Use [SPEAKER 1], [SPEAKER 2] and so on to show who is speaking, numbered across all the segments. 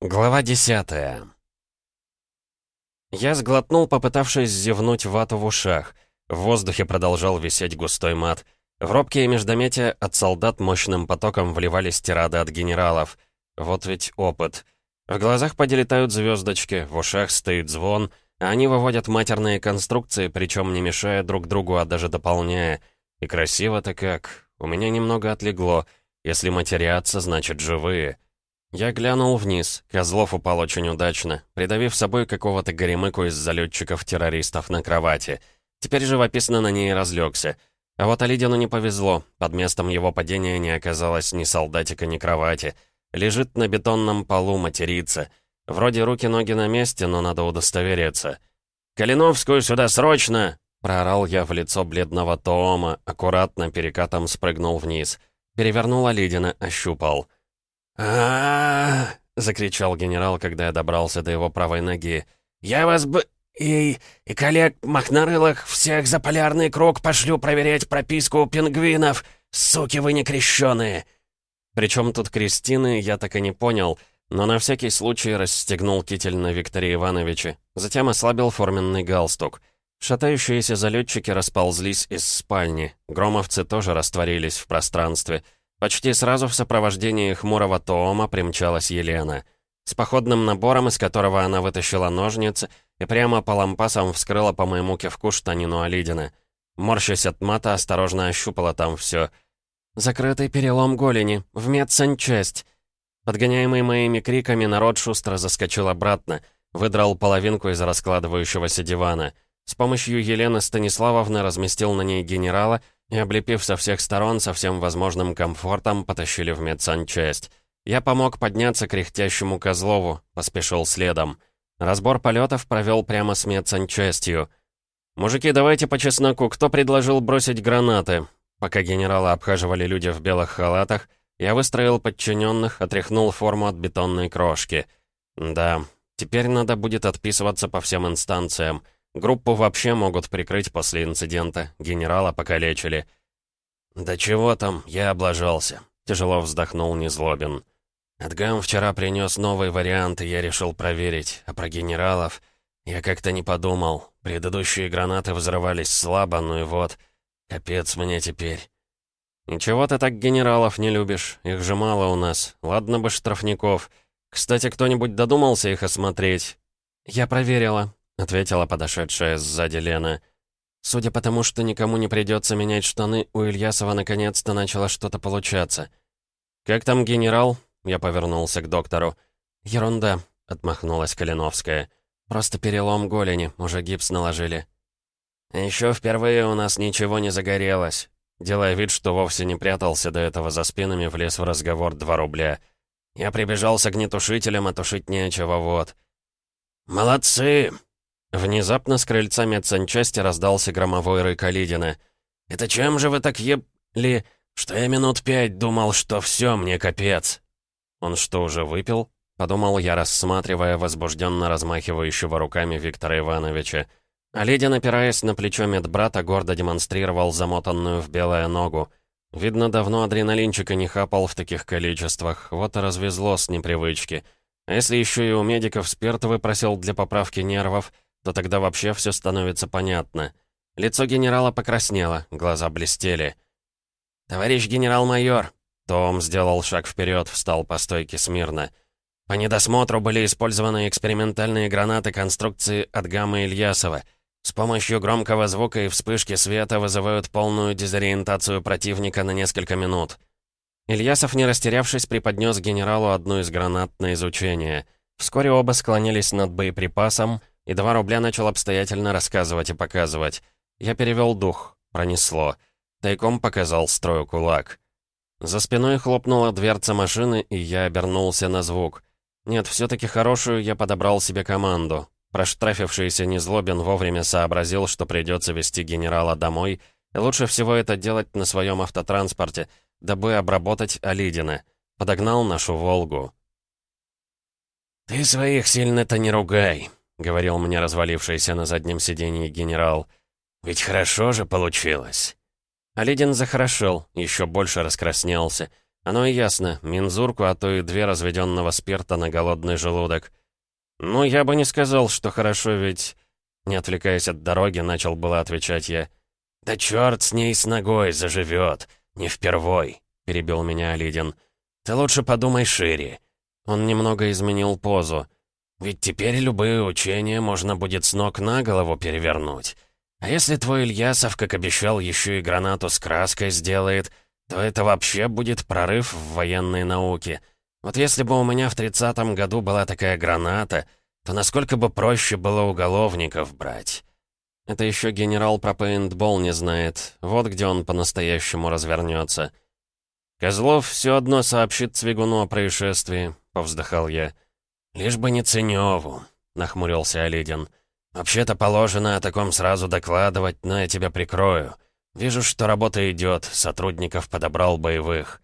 [SPEAKER 1] Глава десятая. Я сглотнул, попытавшись зевнуть вату в ушах. В воздухе продолжал висеть густой мат. В робкие междометия от солдат мощным потоком вливались тирады от генералов. Вот ведь опыт. В глазах поделетают звездочки, в ушах стоит звон, а они выводят матерные конструкции, причем не мешая друг другу, а даже дополняя. И красиво-то как. У меня немного отлегло. Если матерятся, значит живые. Я глянул вниз. Козлов упал очень удачно, придавив собой какого-то горемыку из залетчиков-террористов на кровати. Теперь живописно на ней разлегся. А вот Алидину не повезло. Под местом его падения не оказалось ни солдатика, ни кровати. Лежит на бетонном полу, матерится. Вроде руки-ноги на месте, но надо удостовериться. «Калиновскую сюда срочно!» Проорал я в лицо бледного Тоома, аккуратно перекатом спрыгнул вниз. Перевернул Алидина, ощупал а закричал генерал, когда я добрался до его правой ноги. «Я вас бы... и... и коллег махнарылых всех за полярный круг пошлю проверять прописку у пингвинов! Суки вы некрещеные!» Причем тут Кристины, я так и не понял, но на всякий случай расстегнул китель на Викторе Ивановиче, затем ослабил форменный галстук. Шатающиеся залетчики расползлись из спальни, громовцы тоже растворились в пространстве — Почти сразу в сопровождении хмурого Тоома примчалась Елена. С походным набором, из которого она вытащила ножницы, и прямо по лампасам вскрыла по моему кивку штанину Алидина. Морщась от мата, осторожно ощупала там все. «Закрытый перелом голени, в медсанчасть!» Подгоняемый моими криками, народ шустро заскочил обратно, выдрал половинку из раскладывающегося дивана. С помощью Елены Станиславовны разместил на ней генерала — и, облепив со всех сторон, со всем возможным комфортом, потащили в медсанчасть. Я помог подняться кряхтящему Козлову, поспешил следом. Разбор полетов провел прямо с медсанчастью. «Мужики, давайте по чесноку, кто предложил бросить гранаты?» Пока генерала обхаживали люди в белых халатах, я выстроил подчиненных, отряхнул форму от бетонной крошки. Да, теперь надо будет отписываться по всем инстанциям — Группу вообще могут прикрыть после инцидента. Генерала покалечили. «Да чего там, я облажался», — тяжело вздохнул Незлобин. «Эдгам вчера принес новый вариант, и я решил проверить. А про генералов я как-то не подумал. Предыдущие гранаты взрывались слабо, ну и вот. Капец мне теперь». «Ничего ты так генералов не любишь. Их же мало у нас. Ладно бы штрафников. Кстати, кто-нибудь додумался их осмотреть?» «Я проверила», — ответила подошедшая сзади Лена. «Судя по тому, что никому не придется менять штаны, у Ильясова наконец-то начало что-то получаться». «Как там генерал?» — я повернулся к доктору. «Ерунда», — отмахнулась Калиновская. «Просто перелом голени, уже гипс наложили». «Еще впервые у нас ничего не загорелось», делая вид, что вовсе не прятался до этого за спинами, влез в разговор два рубля. «Я прибежал с огнетушителем, а тушить нечего, вот». «Молодцы!» Внезапно с крыльца медсанчасти раздался громовой рык Алидина. «Это чем же вы так ебли, что я минут пять думал, что все мне капец?» «Он что, уже выпил?» — подумал я, рассматривая возбужденно размахивающего руками Виктора Ивановича. Алидин, опираясь на плечо медбрата, гордо демонстрировал замотанную в белое ногу. Видно, давно адреналинчика не хапал в таких количествах, вот и развезло с непривычки. А если еще и у медиков спирт выпросил для поправки нервов — то тогда вообще все становится понятно. Лицо генерала покраснело, глаза блестели. «Товарищ генерал-майор!» Том сделал шаг вперед, встал по стойке смирно. «По недосмотру были использованы экспериментальные гранаты конструкции от гаммы Ильясова. С помощью громкого звука и вспышки света вызывают полную дезориентацию противника на несколько минут». Ильясов, не растерявшись, преподнес генералу одну из гранат на изучение. Вскоре оба склонились над боеприпасом, и два рубля начал обстоятельно рассказывать и показывать. Я перевел дух. Пронесло. Тайком показал строю кулак. За спиной хлопнула дверца машины, и я обернулся на звук. Нет, все-таки хорошую я подобрал себе команду. Проштрафившийся Незлобин вовремя сообразил, что придется вести генерала домой, и лучше всего это делать на своем автотранспорте, дабы обработать Алидина. Подогнал нашу «Волгу». «Ты своих сильно-то не ругай», — говорил мне развалившийся на заднем сиденье генерал. «Ведь хорошо же получилось». Оледин захорошел, еще больше раскраснелся. Оно и ясно, мензурку, а то и две разведенного спирта на голодный желудок. «Ну, я бы не сказал, что хорошо, ведь...» Не отвлекаясь от дороги, начал было отвечать я. «Да черт с ней с ногой заживет, не впервой», — перебил меня Алидин. «Ты лучше подумай шире». Он немного изменил позу. «Ведь теперь любые учения можно будет с ног на голову перевернуть. А если твой Ильясов, как обещал, еще и гранату с краской сделает, то это вообще будет прорыв в военной науке. Вот если бы у меня в тридцатом году была такая граната, то насколько бы проще было уголовников брать. Это еще генерал про пейнтбол не знает. Вот где он по-настоящему развернется. «Козлов все одно сообщит Цвигуну о происшествии», — повздыхал я. «Лишь бы не Ценеву», — нахмурился Оледин. «Вообще-то положено о таком сразу докладывать, но я тебя прикрою. Вижу, что работа идет, сотрудников подобрал боевых».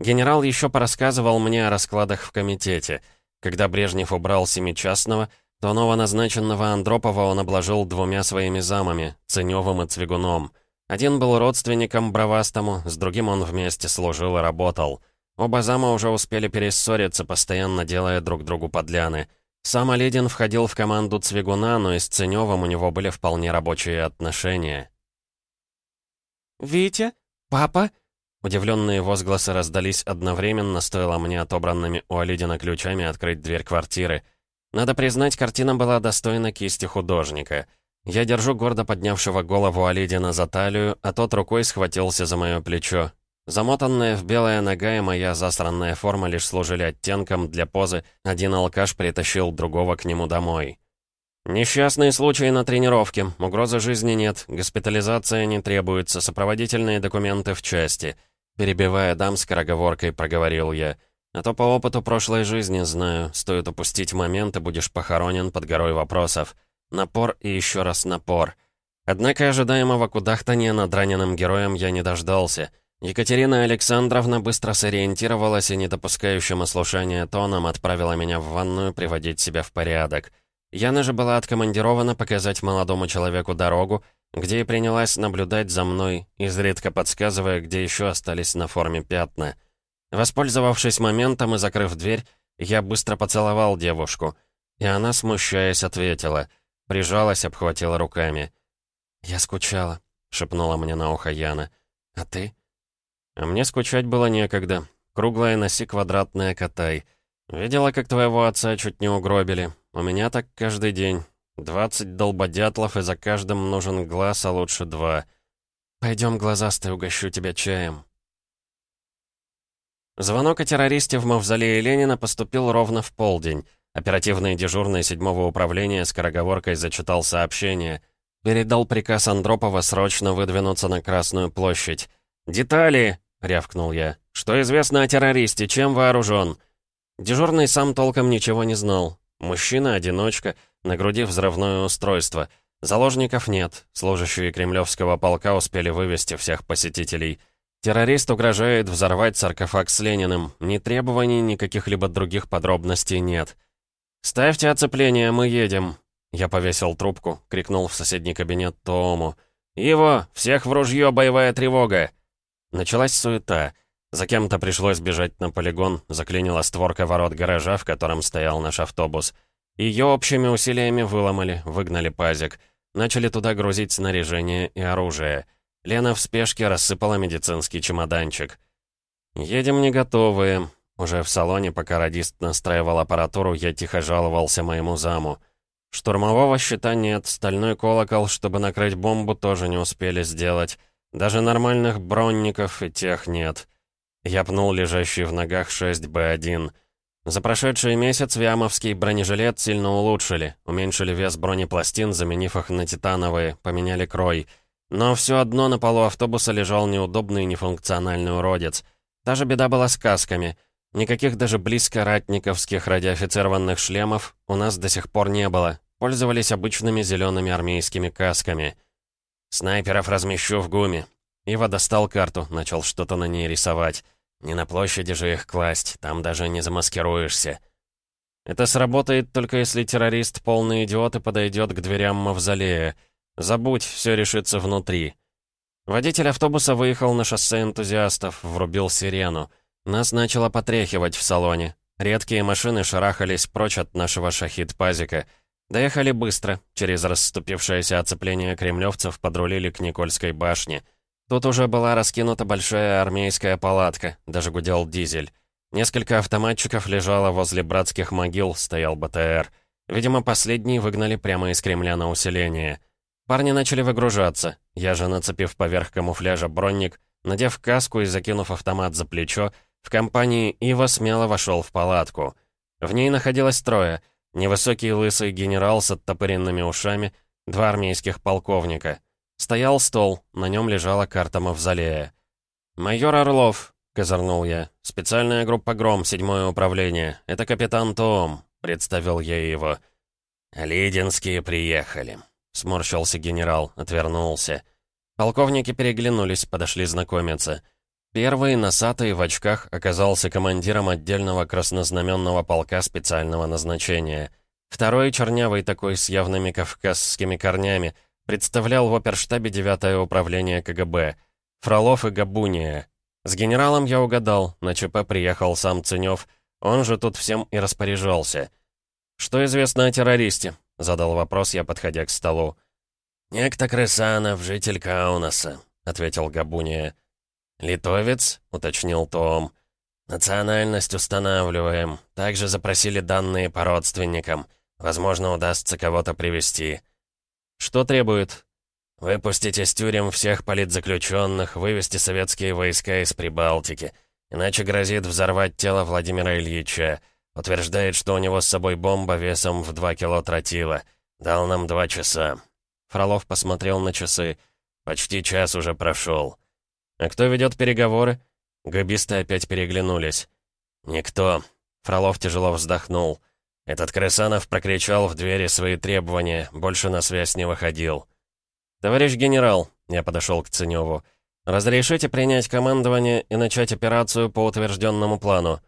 [SPEAKER 1] Генерал еще порассказывал мне о раскладах в комитете. Когда Брежнев убрал семичастного, то новоназначенного Андропова он обложил двумя своими замами, Ценевым и Цвигуном. Один был родственником Бравастому, с другим он вместе служил и работал. Оба зама уже успели перессориться, постоянно делая друг другу подляны. Сам Оледин входил в команду Цвигуна, но и с Ценевым у него были вполне рабочие отношения.
[SPEAKER 2] «Витя? Папа?»
[SPEAKER 1] Удивленные возгласы раздались одновременно, стоило мне отобранными у Оледина ключами открыть дверь квартиры. Надо признать, картина была достойна кисти художника. Я держу гордо поднявшего голову Оледина за талию, а тот рукой схватился за мое плечо. Замотанная в белая нога и моя засранная форма лишь служили оттенком для позы, один алкаш притащил другого к нему домой. «Несчастные случаи на тренировке, угрозы жизни нет, госпитализация не требуется, сопроводительные документы в части», перебивая дам скороговоркой, проговорил я. «А то по опыту прошлой жизни знаю, стоит упустить момент, и будешь похоронен под горой вопросов. Напор и еще раз напор». Однако ожидаемого кудахтания над раненым героем я не дождался — Екатерина Александровна быстро сориентировалась и недопускающим ослушания тоном отправила меня в ванную приводить себя в порядок. Яна же была откомандирована показать молодому человеку дорогу, где и принялась наблюдать за мной, изредка подсказывая, где еще остались на форме пятна. Воспользовавшись моментом и закрыв дверь, я быстро поцеловал девушку, и она, смущаясь, ответила. Прижалась, обхватила руками. «Я скучала», — шепнула мне на ухо Яна. «А ты?» А мне скучать было некогда. Круглая носи, квадратная катай. Видела, как твоего отца чуть не угробили. У меня так каждый день. Двадцать долбодятлов, и за каждым нужен глаз, а лучше два. Пойдем, глазастый, угощу тебя чаем. Звонок о террористе в мавзолее Ленина поступил ровно в полдень. Оперативный дежурный седьмого управления скороговоркой зачитал сообщение. Передал приказ Андропова срочно выдвинуться на Красную площадь. «Детали!» — рявкнул я. «Что известно о террористе? Чем вооружен?» Дежурный сам толком ничего не знал. Мужчина-одиночка, на груди взрывное устройство. Заложников нет. Служащие кремлевского полка успели вывести всех посетителей. Террорист угрожает взорвать саркофаг с Лениным. Ни требований, ни каких-либо других подробностей нет. «Ставьте оцепление, мы едем!» Я повесил трубку, крикнул в соседний кабинет Тоому. «Его! Всех в ружье, боевая тревога!» Началась суета. За кем-то пришлось бежать на полигон, заклинила створка ворот гаража, в котором стоял наш автобус. Ее общими усилиями выломали, выгнали пазик. Начали туда грузить снаряжение и оружие. Лена в спешке рассыпала медицинский чемоданчик. «Едем не готовые». Уже в салоне, пока радист настраивал аппаратуру, я тихо жаловался моему заму. Штурмового щита нет, стальной колокол, чтобы накрыть бомбу, тоже не успели сделать. Даже нормальных бронников и тех нет. Я пнул лежащий в ногах 6Б1. За прошедший месяц Виамовский бронежилет сильно улучшили, уменьшили вес бронепластин, заменив их на титановые, поменяли крой. Но все одно на полу автобуса лежал неудобный нефункциональный уродец. Та же беда была с касками. Никаких даже близко ратниковских радиофицированных шлемов у нас до сих пор не было. Пользовались обычными зелеными армейскими касками. «Снайперов размещу в ГУМе». Ива достал карту, начал что-то на ней рисовать. «Не на площади же их класть, там даже не замаскируешься». «Это сработает только если террорист, полный идиот, и подойдет к дверям мавзолея. Забудь, все решится внутри». Водитель автобуса выехал на шоссе энтузиастов, врубил сирену. Нас начало потряхивать в салоне. Редкие машины шарахались прочь от нашего шахид-пазика. Доехали быстро. Через расступившееся оцепление кремлевцев подрулили к Никольской башне. Тут уже была раскинута большая армейская палатка, даже гудел дизель. Несколько автоматчиков лежало возле братских могил, стоял БТР. Видимо, последний выгнали прямо из Кремля на усиление. Парни начали выгружаться. Я же, нацепив поверх камуфляжа бронник, надев каску и закинув автомат за плечо, в компании Ива смело вошел в палатку. В ней находилось трое. Невысокий лысый генерал с оттопыренными ушами, два армейских полковника. Стоял стол, на нем лежала карта Мавзолея. «Майор Орлов», — козырнул я, — «специальная группа «Гром», седьмое управление. Это капитан Том», — представил я его. «Лидинские приехали», — сморщился генерал, отвернулся. Полковники переглянулись, подошли знакомиться. Первый, носатый, в очках, оказался командиром отдельного краснознаменного полка специального назначения. Второй, чернявый такой, с явными кавказскими корнями, представлял в оперштабе 9 управление КГБ. Фролов и Габуния. С генералом я угадал, на ЧП приехал сам Ценёв, он же тут всем и распоряжался. «Что известно о террористе?» — задал вопрос я, подходя к столу. «Некто Крысанов, житель Каунаса», — ответил Габуния. «Литовец?» — уточнил Том. «Национальность устанавливаем. Также запросили данные по родственникам. Возможно, удастся кого-то привести. «Что требует?» «Выпустить из тюрем всех политзаключенных, вывести советские войска из Прибалтики. Иначе грозит взорвать тело Владимира Ильича. Утверждает, что у него с собой бомба весом в два кило тротила. Дал нам два часа». Фролов посмотрел на часы. «Почти час уже прошел». «А кто ведет переговоры?» Габисты опять переглянулись. «Никто». Фролов тяжело вздохнул. Этот Крысанов прокричал в двери свои требования, больше на связь не выходил. «Товарищ генерал», — я подошел к Ценеву, — «разрешите принять командование и начать операцию по утвержденному плану?»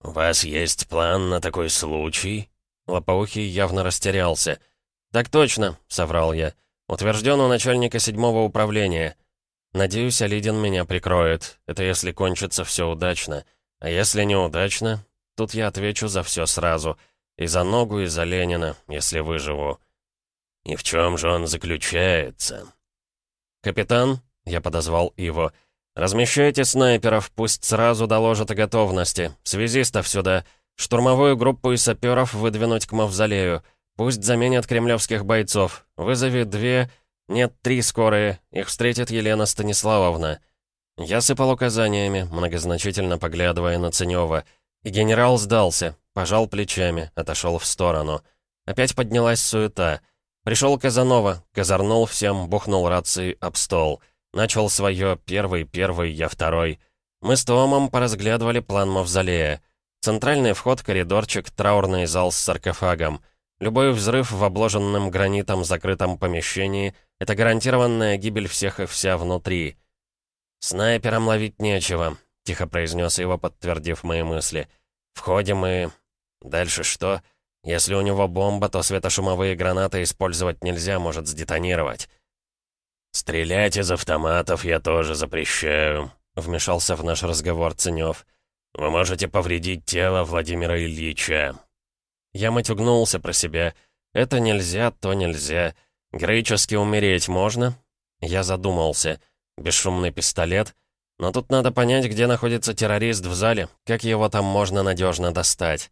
[SPEAKER 1] «У вас есть план на такой случай?» Лопоухий явно растерялся. «Так точно», — соврал я. «Утвержден у начальника седьмого управления. Надеюсь, Алидин меня прикроет. Это если кончится все удачно. А если неудачно, тут я отвечу за все сразу. И за ногу, и за Ленина, если выживу. И в чем же он заключается? «Капитан», — я подозвал его, — «размещайте снайперов, пусть сразу доложат о готовности. Связистов сюда. Штурмовую группу и саперов выдвинуть к мавзолею. Пусть заменят кремлевских бойцов. Вызови две «Нет, три скорые. Их встретит Елена Станиславовна». Я сыпал указаниями, многозначительно поглядывая на Ценёва. И генерал сдался, пожал плечами, отошел в сторону. Опять поднялась суета. Пришел Казанова, казарнул всем, бухнул рации об стол. Начал свое «первый, первый, я второй». Мы с Томом поразглядывали план мавзолея. Центральный вход, коридорчик, траурный зал с саркофагом. Любой взрыв в обложенном гранитом закрытом помещении — это гарантированная гибель всех и вся внутри. «Снайперам ловить нечего», — тихо произнес его, подтвердив мои мысли. «Входим и... Дальше что? Если у него бомба, то светошумовые гранаты использовать нельзя, может сдетонировать». «Стрелять из автоматов я тоже запрещаю», — вмешался в наш разговор Ценёв. «Вы можете повредить тело Владимира Ильича». Я матюгнулся про себя. «Это нельзя, то нельзя». Героически умереть можно? Я задумался. Бесшумный пистолет? Но тут надо понять, где находится террорист в зале, как его там можно надежно достать.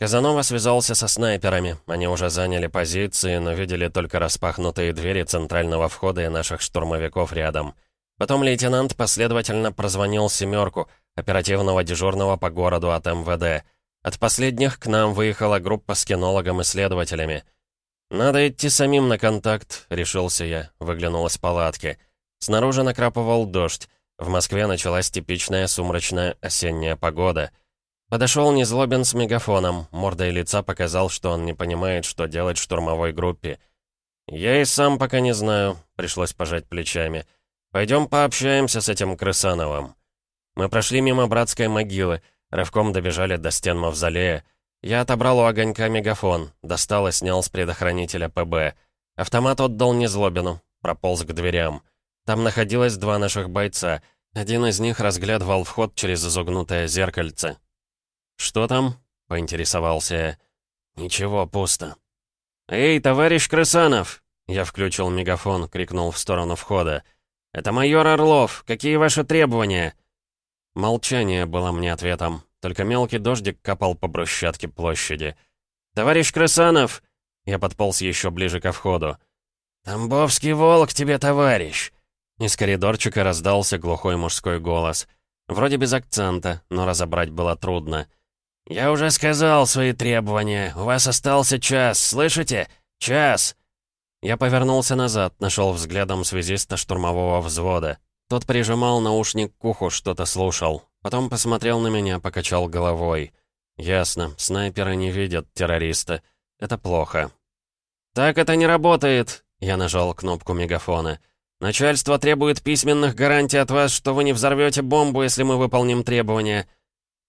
[SPEAKER 1] Казанова связался со снайперами. Они уже заняли позиции, но видели только распахнутые двери центрального входа и наших штурмовиков рядом. Потом лейтенант последовательно прозвонил «семерку», оперативного дежурного по городу от МВД. От последних к нам выехала группа с кинологом и следователями. «Надо идти самим на контакт», — решился я, выглянул из палатки. Снаружи накрапывал дождь. В Москве началась типичная сумрачная осенняя погода. Подошел Незлобин с мегафоном, мордой лица показал, что он не понимает, что делать штурмовой группе. «Я и сам пока не знаю», — пришлось пожать плечами. «Пойдем пообщаемся с этим Крысановым». Мы прошли мимо братской могилы, рывком добежали до стен мавзолея, я отобрал у огонька мегафон, достал и снял с предохранителя ПБ. Автомат отдал Незлобину, прополз к дверям. Там находилось два наших бойца. Один из них разглядывал вход через изогнутое зеркальце. «Что там?» — поинтересовался я. «Ничего, пусто». «Эй, товарищ Крысанов!» Я включил мегафон, крикнул в сторону входа. «Это майор Орлов. Какие ваши требования?» Молчание было мне ответом. Только мелкий дождик капал по брусчатке площади. «Товарищ Крысанов!» Я подполз еще ближе ко входу. «Тамбовский волк тебе, товарищ!» Из коридорчика раздался глухой мужской голос. Вроде без акцента, но разобрать было трудно. «Я уже сказал свои требования. У вас остался час, слышите? Час!» Я повернулся назад, нашел взглядом связиста штурмового взвода. Тот прижимал наушник к уху, что-то слушал. Потом посмотрел на меня, покачал головой. «Ясно, снайперы не видят террориста. Это плохо». «Так это не работает!» Я нажал кнопку мегафона. «Начальство требует письменных гарантий от вас, что вы не взорвете бомбу, если мы выполним требования».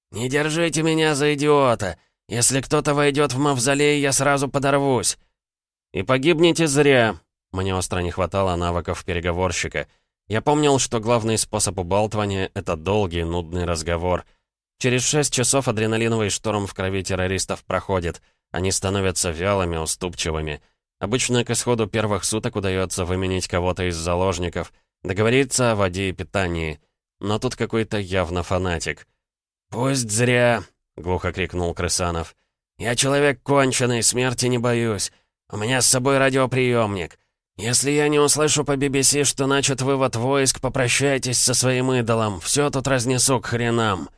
[SPEAKER 1] «Не держите меня за идиота! Если кто-то войдет в мавзолей, я сразу подорвусь!» «И погибнете зря!» Мне остро не хватало навыков переговорщика. Я помнил, что главный способ убалтывания — это долгий, нудный разговор. Через шесть часов адреналиновый шторм в крови террористов проходит. Они становятся вялыми, уступчивыми. Обычно к исходу первых суток удается выменить кого-то из заложников, договориться о воде и питании. Но тут какой-то явно фанатик. «Пусть зря!» — глухо крикнул Крысанов. «Я человек конченый, смерти не боюсь. У меня с собой радиоприемник. Если я не услышу по BBC, что начат вывод войск, попрощайтесь со своим идолом. Все тут разнесу к хренам».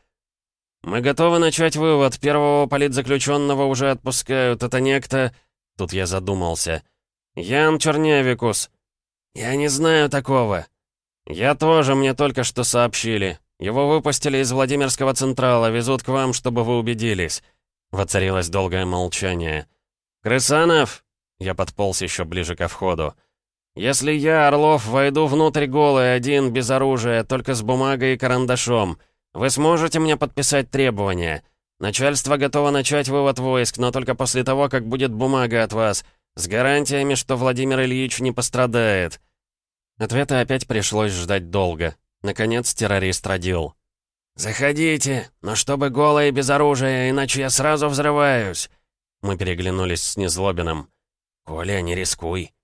[SPEAKER 1] «Мы готовы начать вывод. Первого политзаключенного уже отпускают. Это некто...» Тут я задумался. «Ян Чернявикус». «Я не знаю такого». «Я тоже, мне только что сообщили. Его выпустили из Владимирского Централа, везут к вам, чтобы вы убедились». Воцарилось долгое молчание. «Крысанов!» Я подполз еще ближе ко входу. «Если я, Орлов, войду внутрь голый, один, без оружия, только с бумагой и карандашом, вы сможете мне подписать требования? Начальство готово начать вывод войск, но только после того, как будет бумага от вас, с гарантиями, что Владимир Ильич не пострадает». Ответа опять пришлось ждать долго. Наконец террорист родил. «Заходите, но чтобы голое и без оружия, иначе я сразу взрываюсь!» Мы переглянулись с Незлобиным. «Коля, не рискуй!»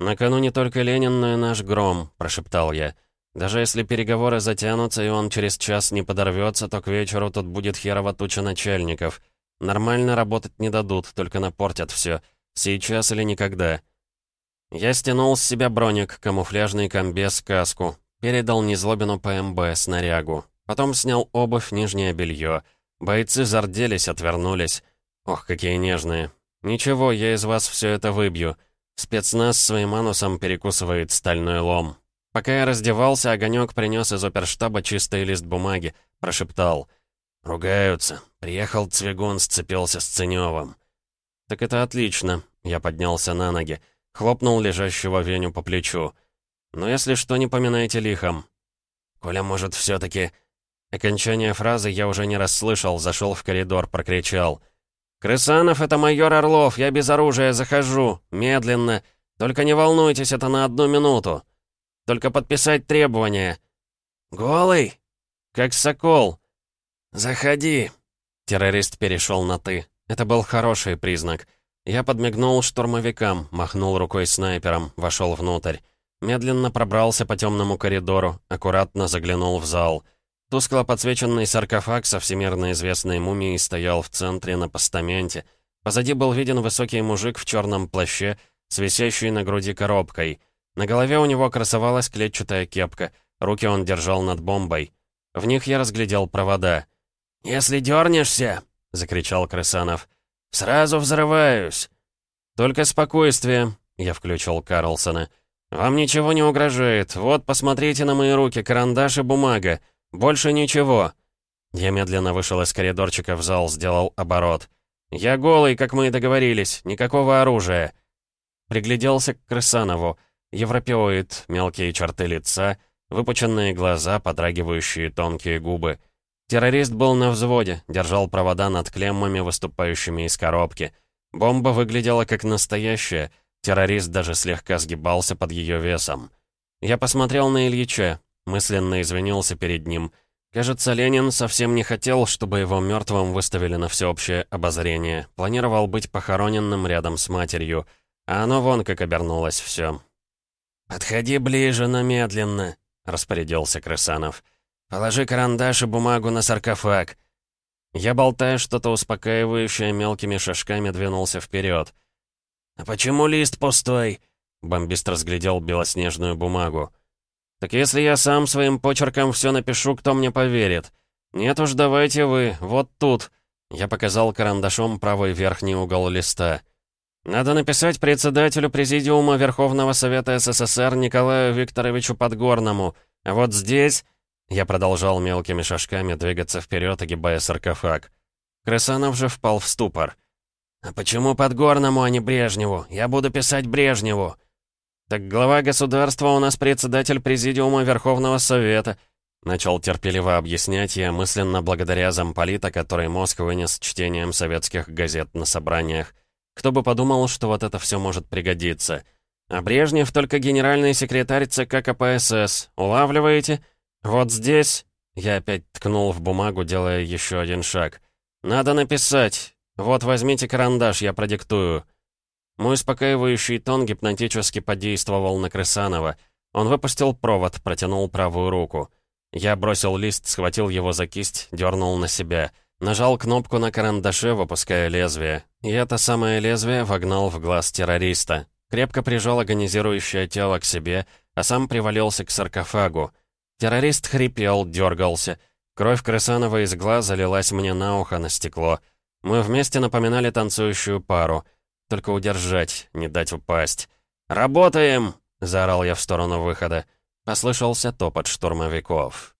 [SPEAKER 1] «Накануне только Ленин, но и наш гром», — прошептал я. «Даже если переговоры затянутся, и он через час не подорвется, то к вечеру тут будет херова туча начальников. Нормально работать не дадут, только напортят все. Сейчас или никогда». Я стянул с себя броник, камуфляжный комбез, каску, Передал Незлобину ПМБ, снарягу. Потом снял обувь, нижнее белье. Бойцы зарделись, отвернулись. Ох, какие нежные. Ничего, я из вас все это выбью. Спецназ своим анусом перекусывает стальной лом. Пока я раздевался, Огонек принес из оперштаба чистый лист бумаги. Прошептал. «Ругаются. Приехал Цвигун, сцепился с Ценёвым». «Так это отлично». Я поднялся на ноги. Хлопнул лежащего Веню по плечу. Но если что, не поминайте лихом. Коля, может, все-таки... Окончание фразы я уже не расслышал, зашел в коридор, прокричал. «Крысанов, это майор Орлов, я без оружия захожу, медленно. Только не волнуйтесь, это на одну минуту. Только подписать требования». «Голый?» «Как сокол». «Заходи». Террорист перешел на «ты». Это был хороший признак. Я подмигнул штурмовикам, махнул рукой снайпером, вошел внутрь. Медленно пробрался по темному коридору, аккуратно заглянул в зал. Тускло подсвеченный саркофаг со всемирно известной мумией стоял в центре на постаменте. Позади был виден высокий мужик в черном плаще, с на груди коробкой. На голове у него красовалась клетчатая кепка, руки он держал над бомбой. В них я разглядел провода. «Если дернешься!» — закричал Крысанов. «Сразу взрываюсь!» «Только спокойствие!» — я включил Карлсона. «Вам ничего не угрожает. Вот, посмотрите на мои руки, карандаш и бумага. Больше ничего». Я медленно вышел из коридорчика в зал, сделал оборот. «Я голый, как мы и договорились. Никакого оружия». Пригляделся к Крысанову. Европеоид, мелкие черты лица, выпученные глаза, подрагивающие тонкие губы. Террорист был на взводе, держал провода над клеммами, выступающими из коробки. Бомба выглядела как настоящая, Террорист даже слегка сгибался под ее весом. Я посмотрел на Ильича. Мысленно извинился перед ним. Кажется, Ленин совсем не хотел, чтобы его мертвым выставили на всеобщее обозрение. Планировал быть похороненным рядом с матерью. А оно вон как обернулось все. «Подходи ближе, но медленно», — распорядился Крысанов. «Положи карандаш и бумагу на саркофаг». Я, болтая что-то успокаивающее, мелкими шажками двинулся вперед. «А почему лист пустой?» Бомбист разглядел белоснежную бумагу. «Так если я сам своим почерком все напишу, кто мне поверит? Нет уж, давайте вы, вот тут». Я показал карандашом правый верхний угол листа. «Надо написать председателю Президиума Верховного Совета СССР Николаю Викторовичу Подгорному. А вот здесь...» Я продолжал мелкими шажками двигаться вперед, огибая саркофаг. Крысанов же впал в ступор. «А почему Подгорному, а не Брежневу? Я буду писать Брежневу!» «Так глава государства у нас председатель Президиума Верховного Совета», начал терпеливо объяснять я, мысленно благодаря замполита, который мозг вынес чтением советских газет на собраниях. Кто бы подумал, что вот это все может пригодиться. А Брежнев только генеральный секретарь ЦК КПСС. Улавливаете? «Вот здесь...» Я опять ткнул в бумагу, делая еще один шаг. «Надо написать. Вот возьмите карандаш, я продиктую». Мой успокаивающий тон гипнотически подействовал на Крысанова. Он выпустил провод, протянул правую руку. Я бросил лист, схватил его за кисть, дернул на себя. Нажал кнопку на карандаше, выпуская лезвие. И это самое лезвие вогнал в глаз террориста. Крепко прижал агонизирующее тело к себе, а сам привалился к саркофагу. Террорист хрипел, дергался. Кровь Крысанова из глаза лилась мне на ухо на стекло. Мы вместе напоминали танцующую пару. Только удержать, не дать упасть. «Работаем!» — заорал я в сторону выхода. Послышался топот штурмовиков.